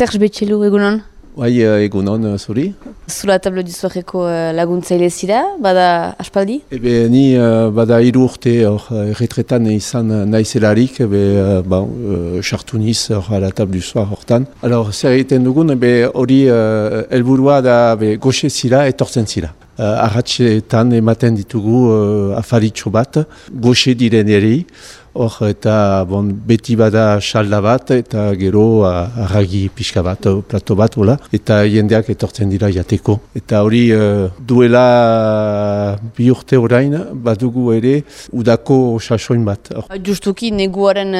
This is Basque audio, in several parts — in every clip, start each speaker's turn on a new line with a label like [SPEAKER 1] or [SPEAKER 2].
[SPEAKER 1] Serge Betxelu egunon?
[SPEAKER 2] Bai, egunon, zuri.
[SPEAKER 1] Zula tablo dizuareko laguntzaile zira, bada aspaldi?
[SPEAKER 2] Ebe, ni bada hiru urte hor erretretan izan naizelarik, ebe, ba, sartu niz hor ala tablo hortan. Alors, zer egiten dugun, ebe, hori helburua da be, goxe zira etortzen zira. Uh, Arratxetan ematen ditugu uh, afaritxo bat, goxe diren hor eta bon, beti bada salda bat eta gero arragi pixka bat, plato bat, hola, eta jendeak etortzen dira jateko. Eta hori uh, duela bi urte orain, badugu ere udako sasoin bat.
[SPEAKER 1] Justuki neguaren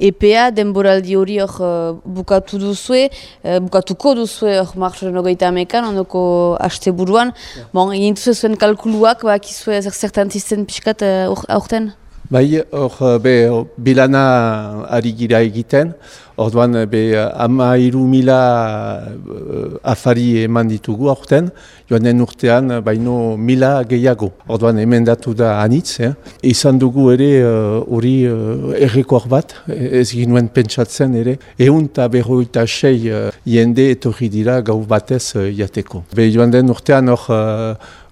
[SPEAKER 1] EPA denboraldi hori hor uh, bukatu duzue, uh, bukatuko duzue hor marxoren ogeita amekan, ondoko haste buruan. Yeah. Bon, egin zuen kalkuluak, ba, kizue zer zertan zizten pixkat uh, aurten?
[SPEAKER 2] Bai, hor, be, bilana ari gira egiten, orduan, be, ama iru mila afari eman ditugu aurten, joan den urtean, baino mila gehiago. Orduan, emendatu da anitz, eh? izan dugu ere hori uh, errekor bat, ez ginuen pentsatzen ere, egun eta berroita sei uh, jende etorri dira gau batez uh, jateko. Be, joan den urtean hor,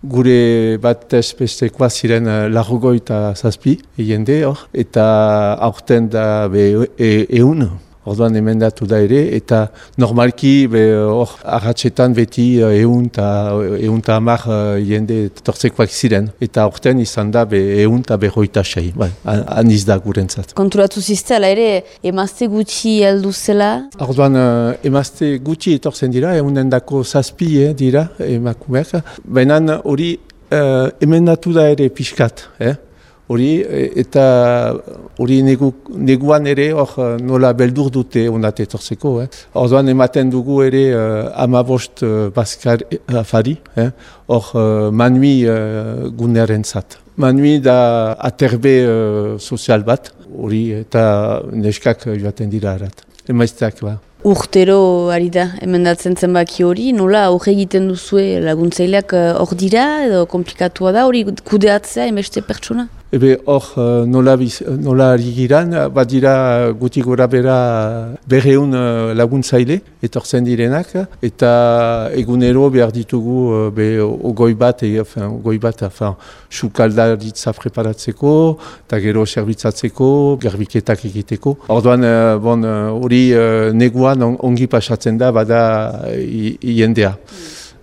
[SPEAKER 2] gure bat bestekoa ziren uh, largoi eta zazpi jende hor, eta aurten da be, e, eun, orduan emendatu da ere, eta normalki hor arratxetan beti eun eta hamar jende tortzekoak ziren, eta aurten izan da be, eun eta berroita sei, bai, aniz da gurentzat.
[SPEAKER 1] Konturatu ziztela ere, emazte gutxi heldu zela?
[SPEAKER 2] Orduan emazte gutxi etortzen dira, eunen dako zazpi eh, dira emakumeak, baina hori uh, emendatu da ere pixkat, eh? Hori eta hori negu, neguan ere hor nola beldur dute onat etorzeko. Eh? Orduan ematen dugu ere uh, amabost uh, baskar afari, hor uh, manui uh, gunearen zat. Manui da aterbe uh, sozial bat, hori eta neskak joaten dira arat. Emaizteak ba.
[SPEAKER 1] Urtero ari da, emendatzen zenbaki hori, nola hori egiten duzue laguntzaileak hor dira edo komplikatua da hori kudeatzea emeste pertsona?
[SPEAKER 2] Ebe hor nola, nola ari giran, badira guti gora bera berreun laguntzaile etortzen direnak, eta egunero behar ditugu be, ogoi bat, e, ogoi bat, enfin, sukaldaritza preparatzeko, eta gero zerbitzatzeko, gerbiketak egiteko. Orduan, bon, hori neguan ongi pasatzen da, bada jendea.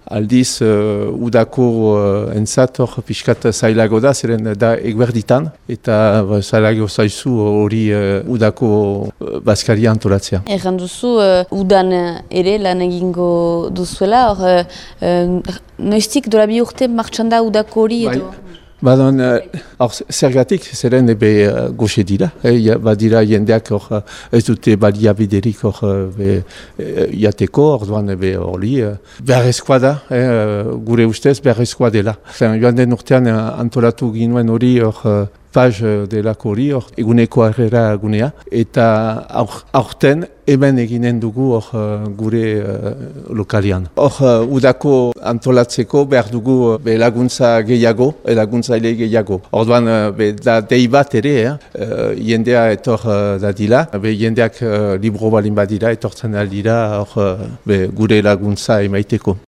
[SPEAKER 2] Aldiz, uh, udako uh, entzat hor pixkat zailago da, zeren da egberditan, eta uh, zailago zaizu hori uh, udako uh, baskari antolatzea.
[SPEAKER 1] Erran duzu, uh, udan ere lan egingo duzuela, hor, uh, noiztik dola bi urte martxan da udako hori edo? Bai.
[SPEAKER 2] Badon, uh, zergatik, zeren ebe uh, goxe dira, eh, badira jendeak or, ez dute baliabiderik hor uh, jateko, orduan ebe hori, uh, beharrezkoa da, eh, gure ustez beharrezkoa dela. Fen, joan den urtean antolatu ginuen hori hor paz delako hori, eguneko harrera gunea, eta aurten hemen eginen dugu hor gure uh, lokalian. Hor uh, udako antolatzeko behar dugu be laguntza gehiago, laguntzaile gehiago. Orduan be da dei bat ere, eh? jendea etor uh, da dila, be jendeak uh, libro balin badira, etortzen aldira hor uh, gure laguntza emaiteko.